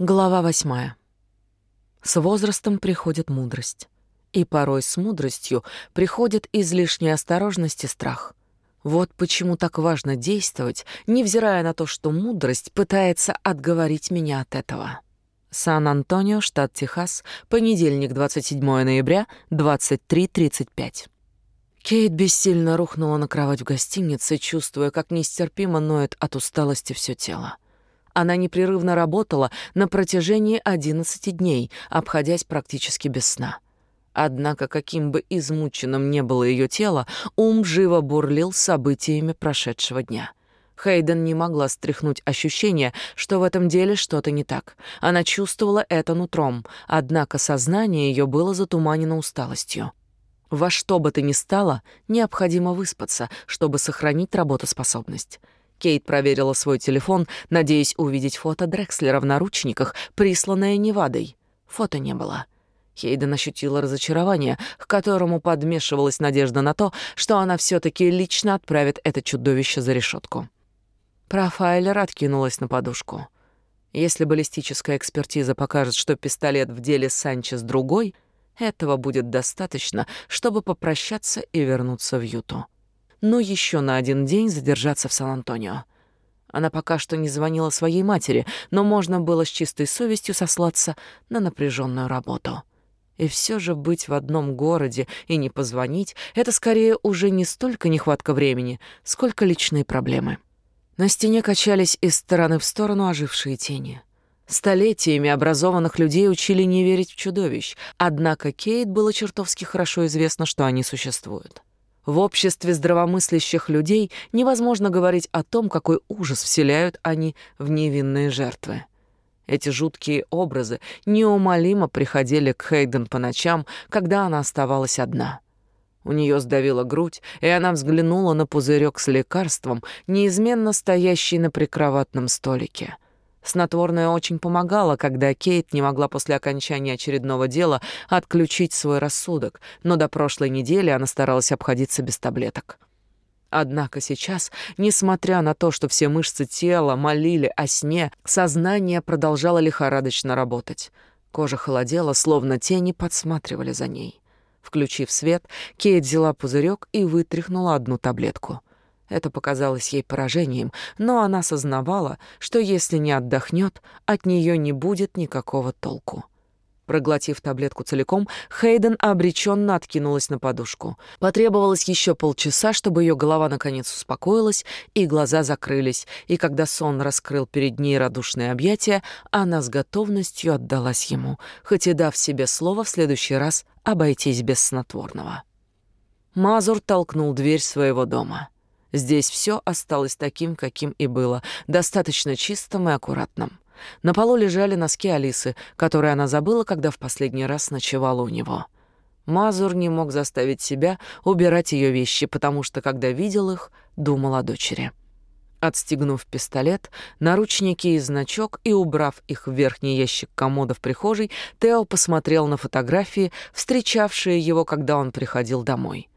Глава восьмая. С возрастом приходит мудрость. И порой с мудростью приходит излишняя осторожность и страх. Вот почему так важно действовать, невзирая на то, что мудрость пытается отговорить меня от этого. Сан-Антонио, штат Техас, понедельник, 27 ноября, 23.35. Кейт бессильно рухнула на кровать в гостинице, чувствуя, как нестерпимо ноет от усталости все тело. Она непрерывно работала на протяжении 11 дней, обходясь практически без сна. Однако, каким бы измученным не было ее тело, ум живо бурлил событиями прошедшего дня. Хейден не могла стряхнуть ощущение, что в этом деле что-то не так. Она чувствовала это нутром, однако сознание ее было затуманено усталостью. Во что бы то ни стало, необходимо выспаться, чтобы сохранить работоспособность. Кейт проверила свой телефон, надеясь увидеть фото Дрекслера в наручниках, присланное Невадой. Фото не было. Хейден ощутила разочарование, к которому подмешивалась надежда на то, что она все таки лично отправит это чудовище за решетку. Профайлер откинулась на подушку. Если баллистическая экспертиза покажет, что пистолет в деле Санчес другой, этого будет достаточно, чтобы попрощаться и вернуться в Юту но еще на один день задержаться в Сан-Антонио. Она пока что не звонила своей матери, но можно было с чистой совестью сослаться на напряженную работу. И все же быть в одном городе и не позвонить — это скорее уже не столько нехватка времени, сколько личные проблемы. На стене качались из стороны в сторону ожившие тени. Столетиями образованных людей учили не верить в чудовищ, однако Кейт было чертовски хорошо известно, что они существуют. В обществе здравомыслящих людей невозможно говорить о том, какой ужас вселяют они в невинные жертвы. Эти жуткие образы неумолимо приходили к Хейден по ночам, когда она оставалась одна. У нее сдавила грудь, и она взглянула на пузырек с лекарством, неизменно стоящий на прикроватном столике — Снотворное очень помогало, когда Кейт не могла после окончания очередного дела отключить свой рассудок, но до прошлой недели она старалась обходиться без таблеток. Однако сейчас, несмотря на то, что все мышцы тела молили о сне, сознание продолжало лихорадочно работать. Кожа холодела, словно тени подсматривали за ней. Включив свет, Кейт взяла пузырек и вытряхнула одну таблетку — это показалось ей поражением, но она сознавала, что если не отдохнет, от нее не будет никакого толку. Проглотив таблетку целиком, Хейден обреченно откинулась на подушку. Потребовалось еще полчаса, чтобы ее голова наконец успокоилась и глаза закрылись, и когда сон раскрыл перед ней радушные объятия, она с готовностью отдалась ему, хоть и дав себе слово в следующий раз обойтись без снотворного. Мазур толкнул дверь своего дома. Здесь все осталось таким, каким и было, достаточно чистым и аккуратным. На полу лежали носки Алисы, которые она забыла, когда в последний раз ночевала у него. Мазур не мог заставить себя убирать ее вещи, потому что, когда видел их, думал о дочери. Отстегнув пистолет, наручники и значок и убрав их в верхний ящик комода в прихожей, Тео посмотрел на фотографии, встречавшие его, когда он приходил домой.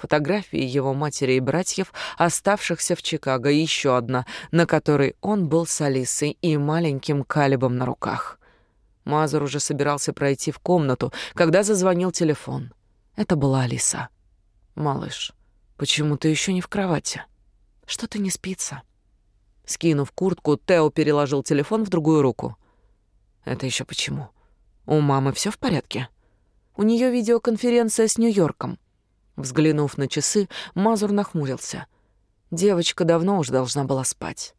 Фотографии его матери и братьев, оставшихся в Чикаго, еще одна, на которой он был с Алисой и маленьким Калибом на руках. Мазур уже собирался пройти в комнату, когда зазвонил телефон. Это была Алиса. «Малыш, почему ты еще не в кровати? Что-то не спится?» Скинув куртку, Тео переложил телефон в другую руку. «Это еще почему? У мамы все в порядке? У нее видеоконференция с Нью-Йорком. Взглянув на часы, Мазур нахмурился. Девочка давно уже должна была спать.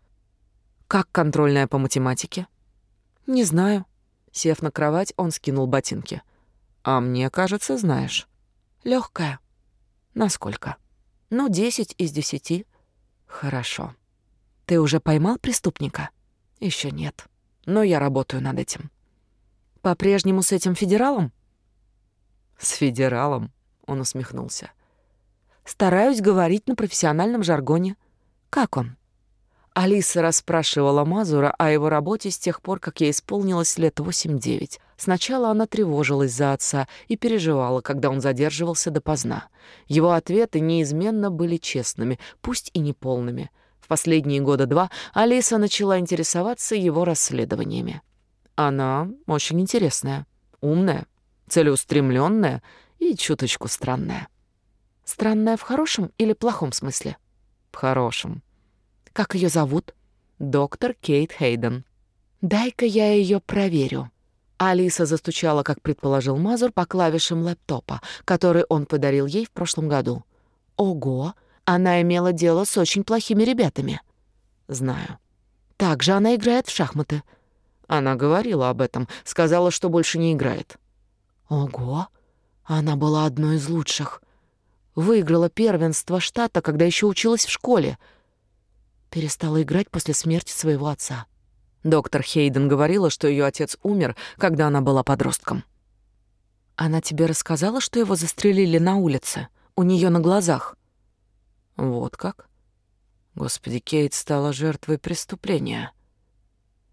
«Как контрольная по математике?» «Не знаю». Сев на кровать, он скинул ботинки. «А мне кажется, знаешь». Легкая. «Насколько?» «Ну, десять из десяти». «Хорошо. Ты уже поймал преступника?» Еще нет. Но я работаю над этим». «По-прежнему с этим федералом?» «С федералом?» Он усмехнулся. Стараюсь говорить на профессиональном жаргоне. Как он? Алиса расспрашивала Мазура о его работе с тех пор, как ей исполнилось лет восемь-девять. Сначала она тревожилась за отца и переживала, когда он задерживался допоздна. Его ответы неизменно были честными, пусть и неполными. В последние года два Алиса начала интересоваться его расследованиями. Она очень интересная, умная, целеустремленная и чуточку странная. Странная в хорошем или плохом смысле? В хорошем. Как ее зовут? Доктор Кейт Хейден. Дай-ка я ее проверю. Алиса застучала, как предположил Мазур, по клавишам лэптопа, который он подарил ей в прошлом году. Ого, она имела дело с очень плохими ребятами. Знаю. Также она играет в шахматы. Она говорила об этом, сказала, что больше не играет. Ого, она была одной из лучших. Выиграла первенство штата, когда еще училась в школе. Перестала играть после смерти своего отца. Доктор Хейден говорила, что ее отец умер, когда она была подростком. Она тебе рассказала, что его застрелили на улице, у нее на глазах? Вот как? Господи, Кейт стала жертвой преступления.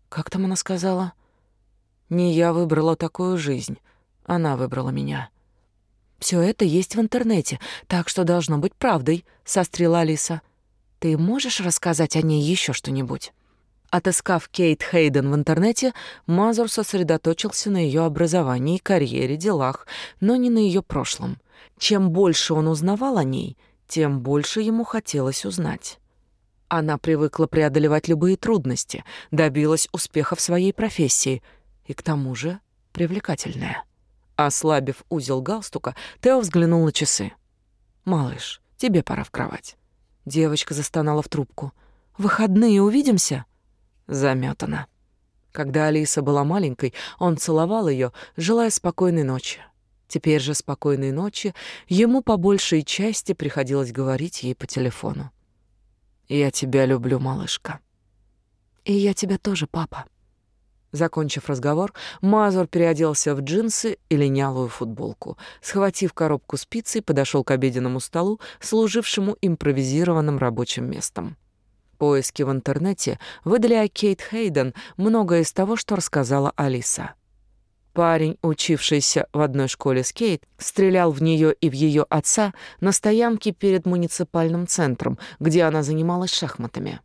Как там она сказала? Не я выбрала такую жизнь, она выбрала меня. Все это есть в интернете, так что должно быть правдой, сострила Алиса. Ты можешь рассказать о ней еще что-нибудь? Отыскав Кейт Хейден в интернете, Мазур сосредоточился на ее образовании, карьере, делах, но не на ее прошлом. Чем больше он узнавал о ней, тем больше ему хотелось узнать. Она привыкла преодолевать любые трудности, добилась успеха в своей профессии и к тому же привлекательная. Ослабив узел галстука, Тео взглянул на часы. «Малыш, тебе пора в кровать». Девочка застонала в трубку. «Выходные увидимся?» заметана. Когда Алиса была маленькой, он целовал ее, желая спокойной ночи. Теперь же спокойной ночи ему по большей части приходилось говорить ей по телефону. «Я тебя люблю, малышка». «И я тебя тоже, папа». Закончив разговор, Мазур переоделся в джинсы и линялую футболку. Схватив коробку спицей, подошел к обеденному столу, служившему импровизированным рабочим местом. Поиски в интернете выдали о Кейт Хейден многое из того, что рассказала Алиса. Парень, учившийся в одной школе с Кейт, стрелял в нее и в ее отца на стоянке перед муниципальным центром, где она занималась шахматами.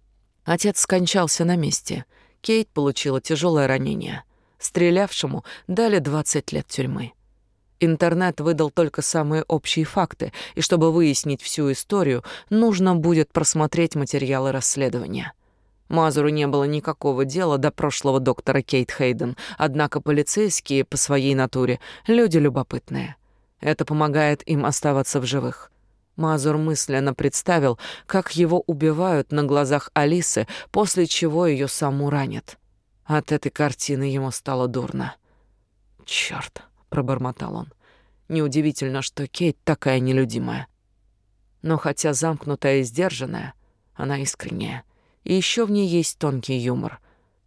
Отец скончался на месте. Кейт получила тяжелое ранение. Стрелявшему дали 20 лет тюрьмы. Интернет выдал только самые общие факты, и чтобы выяснить всю историю, нужно будет просмотреть материалы расследования. Мазуру не было никакого дела до прошлого доктора Кейт Хейден, однако полицейские по своей натуре люди любопытные. Это помогает им оставаться в живых. Мазур мысленно представил, как его убивают на глазах Алисы, после чего ее саму ранят. От этой картины ему стало дурно. Чёрт пробормотал он. Неудивительно, что Кейт такая нелюдимая. Но хотя замкнутая и сдержанная, она искренняя. И еще в ней есть тонкий юмор.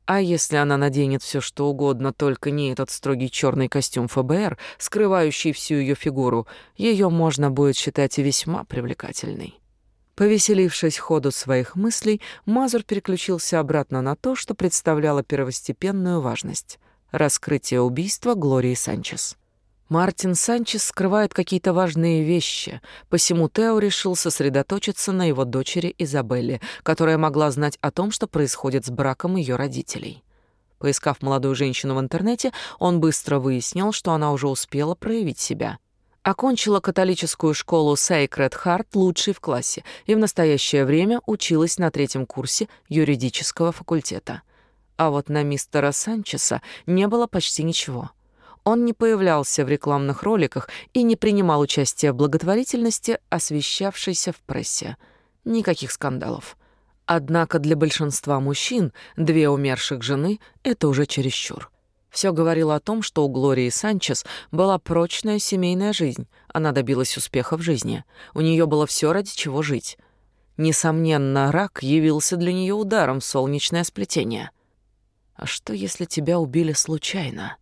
А если она наденет все, что угодно, только не этот строгий черный костюм ФБР, скрывающий всю ее фигуру, ее можно будет считать весьма привлекательной. Повеселившись ходу своих мыслей, Мазур переключился обратно на то, что представляло первостепенную важность раскрытие убийства Глории Санчес. Мартин Санчес скрывает какие-то важные вещи, посему Тео решил сосредоточиться на его дочери Изабелле, которая могла знать о том, что происходит с браком ее родителей. Поискав молодую женщину в интернете, он быстро выяснил, что она уже успела проявить себя. Окончила католическую школу Sacred Heart лучшей в классе и в настоящее время училась на третьем курсе юридического факультета — а вот на мистера Санчеса не было почти ничего. Он не появлялся в рекламных роликах и не принимал участия в благотворительности, освещавшейся в прессе. Никаких скандалов. Однако для большинства мужчин две умерших жены — это уже чересчур. Все говорило о том, что у Глории Санчес была прочная семейная жизнь. Она добилась успеха в жизни. У нее было все ради чего жить. Несомненно, рак явился для нее ударом в солнечное сплетение. А что, если тебя убили случайно?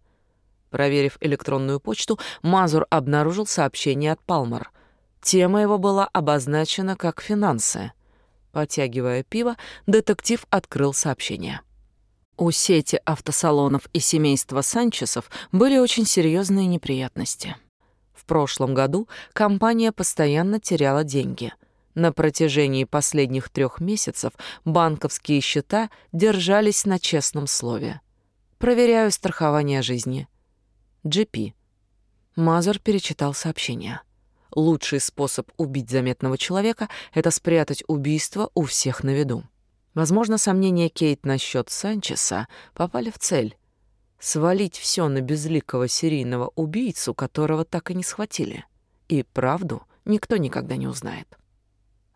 Проверив электронную почту, Мазур обнаружил сообщение от Палмер. Тема его была обозначена как «финансы». Потягивая пиво, детектив открыл сообщение. У сети автосалонов и семейства Санчесов были очень серьезные неприятности. В прошлом году компания постоянно теряла деньги — на протяжении последних трех месяцев банковские счета держались на честном слове. Проверяю страхование жизни. GP. Мазер перечитал сообщение. Лучший способ убить заметного человека — это спрятать убийство у всех на виду. Возможно, сомнения Кейт насчет Санчеса попали в цель. Свалить все на безликого серийного убийцу, которого так и не схватили. И правду никто никогда не узнает.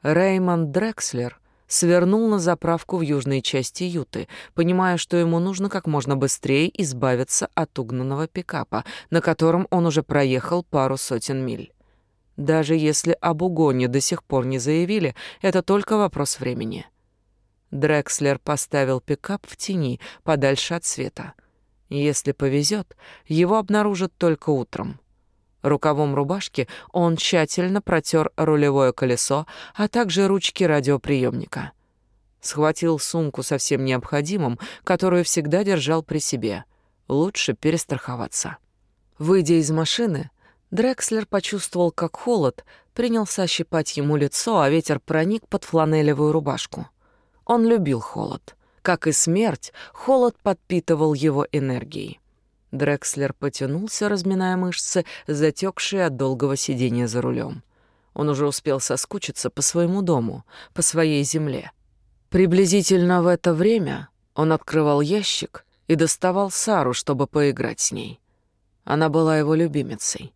Реймонд Дрекслер — свернул на заправку в южной части Юты, понимая, что ему нужно как можно быстрее избавиться от угнанного пикапа, на котором он уже проехал пару сотен миль. Даже если об угоне до сих пор не заявили, это только вопрос времени. Дрекслер поставил пикап в тени, подальше от света. Если повезет, его обнаружат только утром. Рукавом рубашки он тщательно протер рулевое колесо, а также ручки радиоприемника. Схватил сумку со всем необходимым, которую всегда держал при себе. Лучше перестраховаться. Выйдя из машины, Дрекслер почувствовал, как холод принялся щипать ему лицо, а ветер проник под фланелевую рубашку. Он любил холод. Как и смерть, холод подпитывал его энергией. Дрекслер потянулся, разминая мышцы, затекшие от долгого сидения за рулем. Он уже успел соскучиться по своему дому, по своей земле. Приблизительно в это время он открывал ящик и доставал Сару, чтобы поиграть с ней. Она была его любимицей.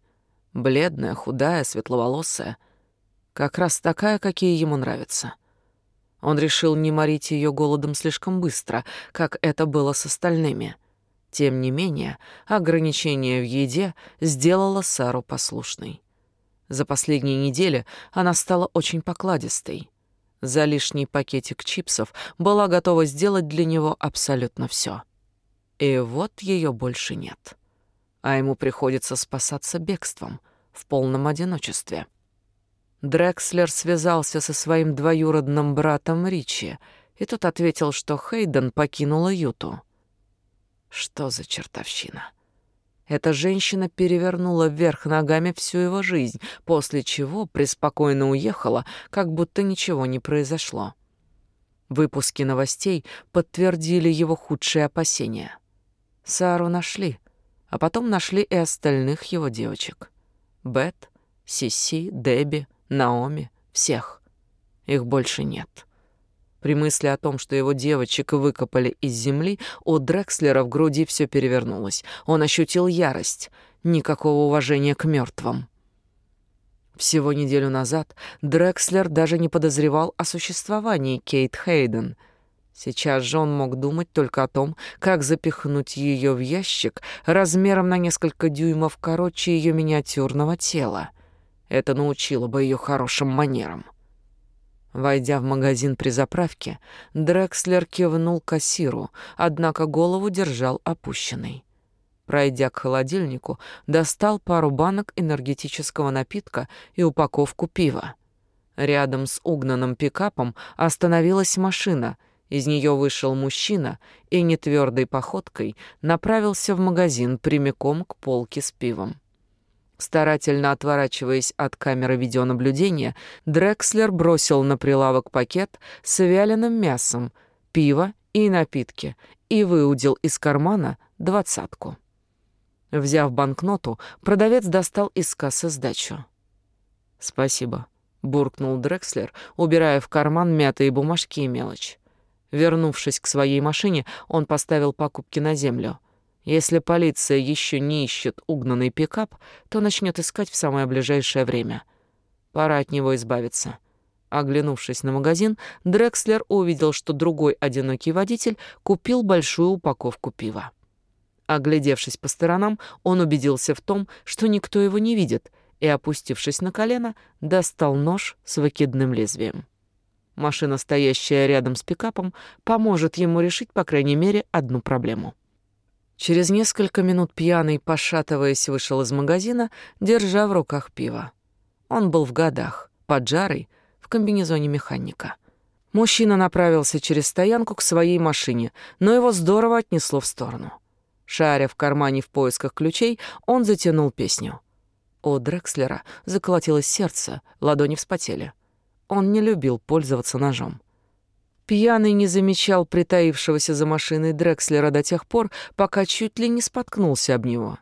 Бледная, худая, светловолосая. Как раз такая, какие ему нравятся. Он решил не морить ее голодом слишком быстро, как это было с остальными — тем не менее, ограничение в еде сделало Сару послушной. За последние недели она стала очень покладистой. За лишний пакетик чипсов была готова сделать для него абсолютно все. И вот ее больше нет. А ему приходится спасаться бегством, в полном одиночестве. Дрекслер связался со своим двоюродным братом Ричи, и тот ответил, что Хейден покинула Юту. Что за чертовщина? Эта женщина перевернула вверх ногами всю его жизнь, после чего преспокойно уехала, как будто ничего не произошло. Выпуски новостей подтвердили его худшие опасения. Сару нашли, а потом нашли и остальных его девочек. Бет, Сиси, Дебби, Наоми, всех. Их больше нет. При мысли о том, что его девочек выкопали из земли, у Дрекслера в груди все перевернулось. Он ощутил ярость, никакого уважения к мертвым. Всего неделю назад Дрекслер даже не подозревал о существовании Кейт Хейден. Сейчас же он мог думать только о том, как запихнуть ее в ящик размером на несколько дюймов короче ее миниатюрного тела. Это научило бы ее хорошим манерам. Войдя в магазин при заправке, Дрекслер кивнул кассиру, однако голову держал опущенной. Пройдя к холодильнику, достал пару банок энергетического напитка и упаковку пива. Рядом с угнанным пикапом остановилась машина. Из нее вышел мужчина и нетвердой походкой направился в магазин прямиком к полке с пивом. Старательно отворачиваясь от камеры видеонаблюдения, Дрекслер бросил на прилавок пакет с вяленым мясом, пиво и напитки и выудил из кармана двадцатку. Взяв банкноту, продавец достал из кассы сдачу. «Спасибо», — буркнул Дрекслер, убирая в карман мятые бумажки и мелочь. Вернувшись к своей машине, он поставил покупки на землю — если полиция еще не ищет угнанный пикап, то начнет искать в самое ближайшее время. Пора от него избавиться. Оглянувшись на магазин, Дрекслер увидел, что другой одинокий водитель купил большую упаковку пива. Оглядевшись по сторонам, он убедился в том, что никто его не видит, и, опустившись на колено, достал нож с выкидным лезвием. Машина, стоящая рядом с пикапом, поможет ему решить, по крайней мере, одну проблему. Через несколько минут пьяный, пошатываясь, вышел из магазина, держа в руках пиво. Он был в годах, поджарый, в комбинезоне механика. Мужчина направился через стоянку к своей машине, но его здорово отнесло в сторону. Шаря в кармане в поисках ключей, он затянул песню. У Дрекслера заколотилось сердце, ладони вспотели. Он не любил пользоваться ножом. Пьяный не замечал притаившегося за машиной Дрекслера до тех пор, пока чуть ли не споткнулся об него.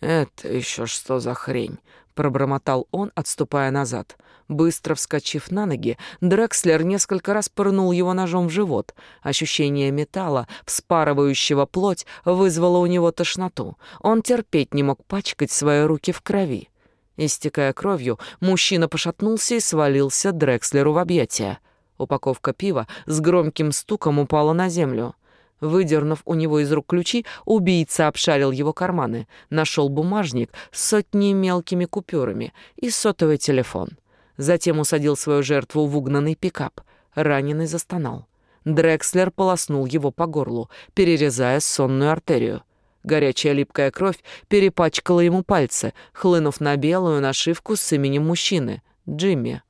«Это еще что за хрень?» — пробормотал он, отступая назад. Быстро вскочив на ноги, Дрекслер несколько раз пырнул его ножом в живот. Ощущение металла, вспарывающего плоть, вызвало у него тошноту. Он терпеть не мог пачкать свои руки в крови. Истекая кровью, мужчина пошатнулся и свалился Дрекслеру в объятия. Упаковка пива с громким стуком упала на землю. Выдернув у него из рук ключи, убийца обшарил его карманы, нашел бумажник с сотней мелкими купюрами и сотовый телефон. Затем усадил свою жертву в угнанный пикап. Раненый застонал. Дрекслер полоснул его по горлу, перерезая сонную артерию. Горячая липкая кровь перепачкала ему пальцы, хлынув на белую нашивку с именем мужчины — Джимми.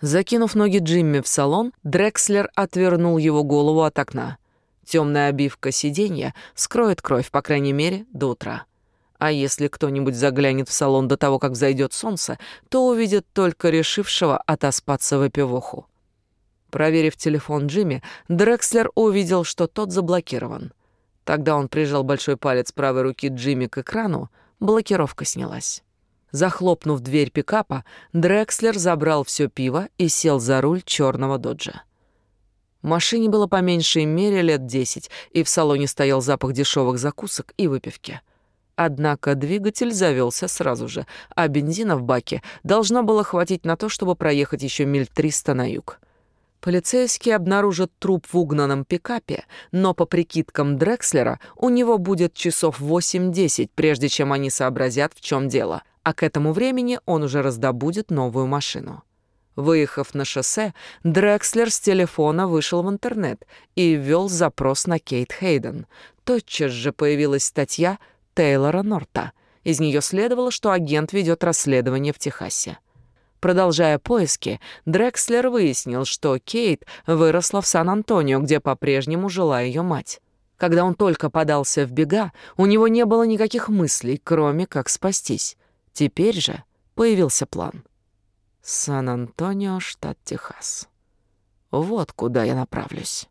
Закинув ноги Джимми в салон, Дрекслер отвернул его голову от окна. Темная обивка сиденья скроет кровь, по крайней мере, до утра. А если кто-нибудь заглянет в салон до того, как взойдет солнце, то увидит только решившего отоспаться в эпивоху. Проверив телефон Джимми, Дрекслер увидел, что тот заблокирован. Тогда он прижал большой палец правой руки Джимми к экрану, блокировка снялась. Захлопнув дверь пикапа, Дрекслер забрал все пиво и сел за руль черного доджа. Машине было по меньшей мере лет десять, и в салоне стоял запах дешевых закусок и выпивки. Однако двигатель завелся сразу же, а бензина в баке должно было хватить на то, чтобы проехать еще миль триста на юг. Полицейские обнаружат труп в угнанном пикапе, но по прикидкам Дрекслера у него будет часов 8-10, прежде чем они сообразят, в чем дело — а к этому времени он уже раздобудет новую машину. Выехав на шоссе, Дрекслер с телефона вышел в интернет и ввел запрос на Кейт Хейден. Тотчас же появилась статья Тейлора Норта. Из нее следовало, что агент ведет расследование в Техасе. Продолжая поиски, Дрекслер выяснил, что Кейт выросла в Сан-Антонио, где по-прежнему жила ее мать. Когда он только подался в бега, у него не было никаких мыслей, кроме как спастись. Теперь же появился план. Сан-Антонио, штат Техас. Вот куда я направлюсь.